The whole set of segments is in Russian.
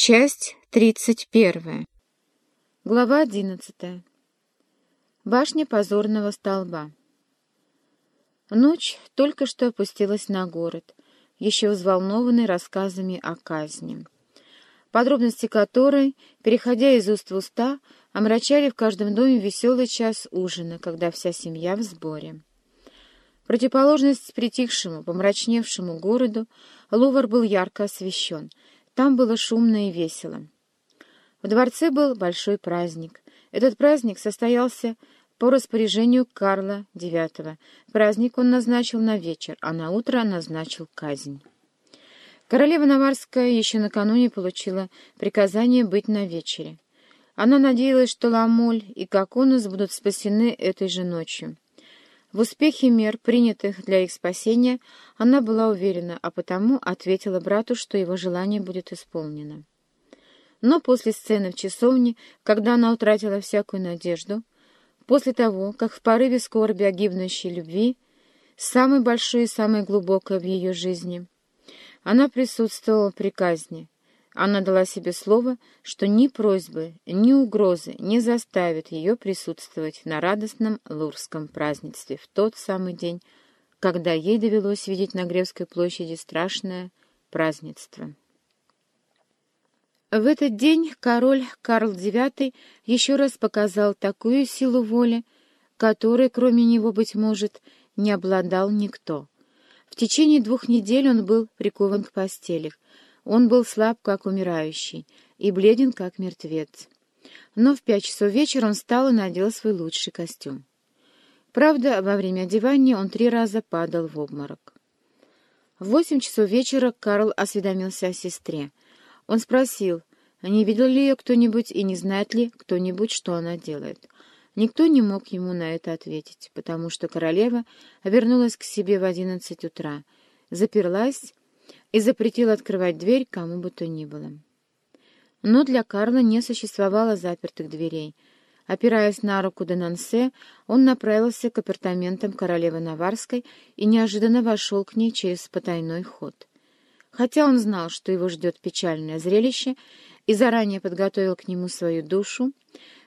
Часть тридцать первая. Глава одиннадцатая. Башня позорного столба. Ночь только что опустилась на город, еще взволнованный рассказами о казни, подробности которой, переходя из уст в уста, омрачали в каждом доме веселый час ужина, когда вся семья в сборе. Противоположность притихшему, помрачневшему городу, Лувр был ярко освещен — там было шумно и весело. В дворце был большой праздник. Этот праздник состоялся по распоряжению Карла IX. Праздник он назначил на вечер, а на утро назначил казнь. Королева Наварская еще накануне получила приказание быть на вечере. Она надеялась, что Ламоль и Коконус будут спасены этой же ночью. В успехе мер, принятых для их спасения, она была уверена, а потому ответила брату, что его желание будет исполнено. Но после сцены в часовне, когда она утратила всякую надежду, после того, как в порыве скорби о гибнущей любви, самой большой и самой глубокой в ее жизни, она присутствовала при казни, она дала себе слово, что ни просьбы, ни угрозы не заставят ее присутствовать на радостном лурском празднестве в тот самый день, когда ей довелось видеть на Гревской площади страшное празднество. В этот день король Карл IX еще раз показал такую силу воли, которой, кроме него, быть может, не обладал никто. В течение двух недель он был прикован к постели, он был слаб, как умирающий, и бледен, как мертвец. Но в пять часов вечера он встал и надел свой лучший костюм. Правда, во время одевания он три раза падал в обморок. В восемь часов вечера Карл осведомился о сестре. Он спросил, не видел ли ее кто-нибудь и не знает ли кто-нибудь, что она делает. Никто не мог ему на это ответить, потому что королева вернулась к себе в одиннадцать утра, заперлась и запретил открывать дверь кому бы то ни было. Но для Карла не существовало запертых дверей. Опираясь на руку Денансе, он направился к апартаментам королевы Наварской и неожиданно вошел к ней через потайной ход. Хотя он знал, что его ждет печальное зрелище, и заранее подготовил к нему свою душу,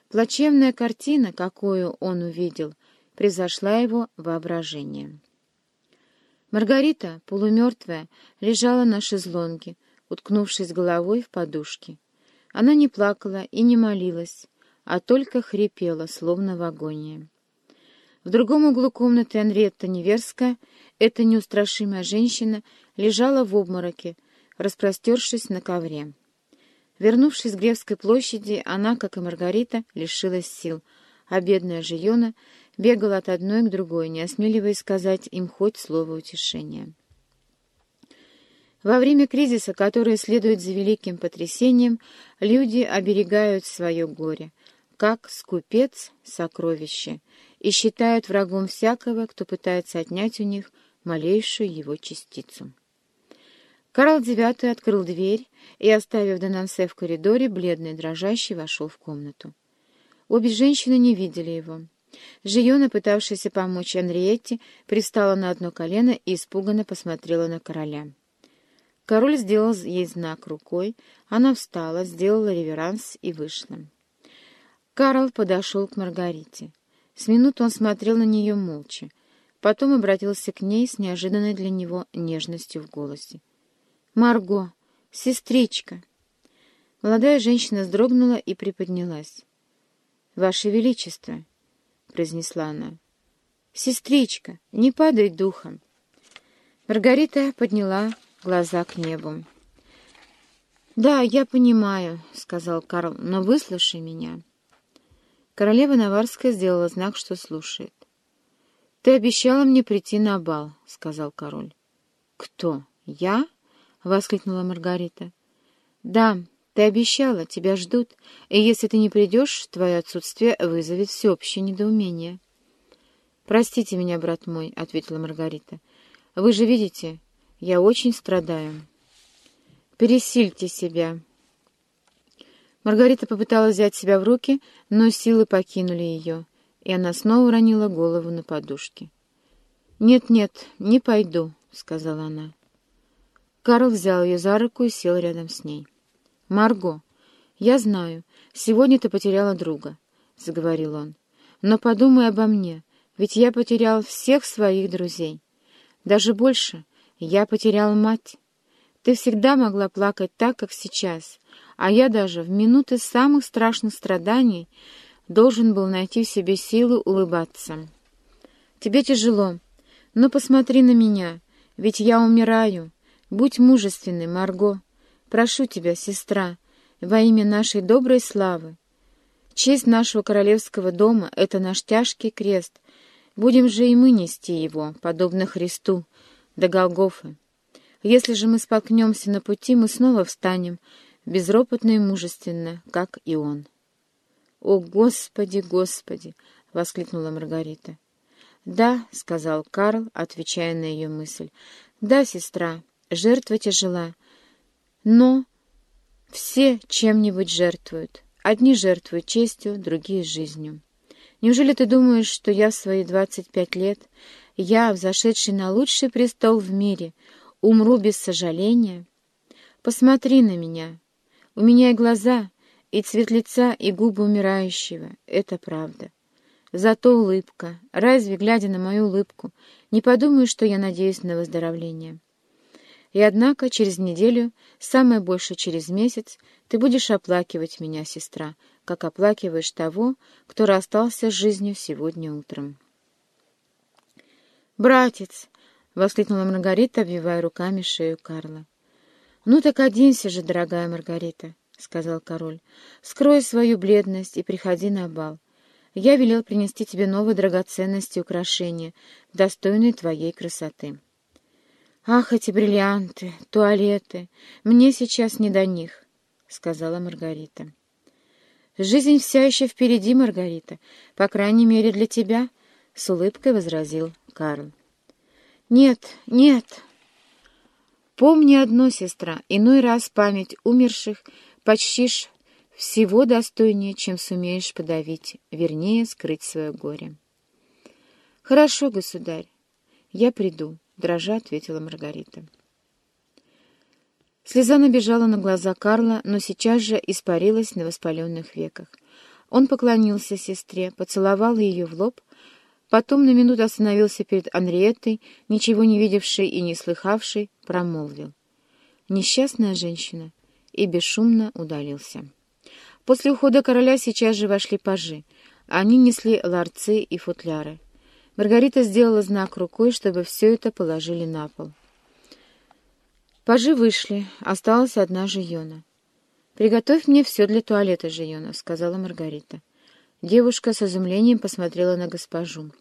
плачевная картина, какую он увидел, превзошла его воображение. Маргарита, полумертвая, лежала на шезлонге, уткнувшись головой в подушки. Она не плакала и не молилась, а только хрипела, словно в агонии. В другом углу комнаты Анриетта Неверская, эта неустрашимая женщина, лежала в обмороке, распростершись на ковре. Вернувшись с Гревской площади, она, как и Маргарита, лишилась сил, а бедная Жиона бегал от одной к другой, не осмеливаясь сказать им хоть слово утешения. Во время кризиса, который следует за великим потрясением, люди оберегают свое горе, как скупец сокровище, и считают врагом всякого, кто пытается отнять у них малейшую его частицу. Карл IX открыл дверь и, оставив Денансе в коридоре, бледный дрожащий, вошел в комнату. Обе женщины не видели его. Жиона, пытавшаяся помочь Анриетте, пристала на одно колено и испуганно посмотрела на короля. Король сделал ей знак рукой, она встала, сделала реверанс и вышла. Карл подошел к Маргарите. С минуту он смотрел на нее молча, потом обратился к ней с неожиданной для него нежностью в голосе. «Марго! Сестричка!» Молодая женщина вздрогнула и приподнялась. «Ваше Величество!» — произнесла она. «Сестричка, не падай духом!» Маргарита подняла глаза к небу. «Да, я понимаю», — сказал Карл, — «но выслушай меня». Королева Наварская сделала знак, что слушает. «Ты обещала мне прийти на бал», — сказал король. «Кто? Я?» — воскликнула Маргарита. «Да, ты обещала, тебя ждут, и если ты не придешь, твое отсутствие вызовет всеобщее недоумение. «Простите меня, брат мой», — ответила Маргарита. «Вы же видите, я очень страдаю». «Пересильте себя». Маргарита попыталась взять себя в руки, но силы покинули ее, и она снова уронила голову на подушки. «Нет-нет, не пойду», — сказала она. Карл взял ее за руку и сел рядом с ней. «Марго, я знаю, сегодня ты потеряла друга», — заговорил он. «Но подумай обо мне, ведь я потерял всех своих друзей. Даже больше, я потерял мать. Ты всегда могла плакать так, как сейчас, а я даже в минуты самых страшных страданий должен был найти в себе силы улыбаться. Тебе тяжело, но посмотри на меня, ведь я умираю. Будь мужественной, Марго. Прошу тебя, сестра, во имя нашей доброй славы. Честь нашего королевского дома — это наш тяжкий крест. Будем же и мы нести его, подобно Христу, до Голгофы. Если же мы споткнемся на пути, мы снова встанем, безропотно и мужественно, как и он. «О, Господи, Господи!» — воскликнула Маргарита. «Да», — сказал Карл, отвечая на ее мысль. «Да, сестра, жертва тяжела, но все чем-нибудь жертвуют. Одни жертвуют честью, другие — жизнью. Неужели ты думаешь, что я в свои двадцать пять лет, я, взошедший на лучший престол в мире, умру без сожаления? Посмотри на меня. У меня и глаза, и цвет лица, и губы умирающего. Это правда. Зато улыбка. Разве, глядя на мою улыбку, не подумаешь, что я надеюсь на выздоровление?» И однако через неделю, самое больше через месяц, ты будешь оплакивать меня, сестра, как оплакиваешь того, кто расстался с жизнью сегодня утром. «Братец!» — воскликнула Маргарита, обвивая руками шею Карла. «Ну так оденься же, дорогая Маргарита», — сказал король. «Скрой свою бледность и приходи на бал. Я велел принести тебе новые драгоценности и украшения, достойные твоей красоты». «Ах, эти бриллианты, туалеты! Мне сейчас не до них», — сказала Маргарита. «Жизнь вся еще впереди, Маргарита, по крайней мере для тебя», — с улыбкой возразил Карл. «Нет, нет!» «Помни одно, сестра, иной раз память умерших почтишь всего достойнее, чем сумеешь подавить, вернее, скрыть свое горе». «Хорошо, государь, я приду» дрожа ответила Маргарита. Слеза набежала на глаза Карла, но сейчас же испарилась на воспаленных веках. Он поклонился сестре, поцеловал ее в лоб, потом на минуту остановился перед Анриеттой, ничего не видевшей и не слыхавшей, промолвил. Несчастная женщина, и бесшумно удалился. После ухода короля сейчас же вошли пажи. Они несли ларцы и футляры. Маргарита сделала знак рукой, чтобы все это положили на пол. Пажи вышли, осталась одна Жиона. «Приготовь мне все для туалета, Жиона», — сказала Маргарита. Девушка с изумлением посмотрела на госпожу.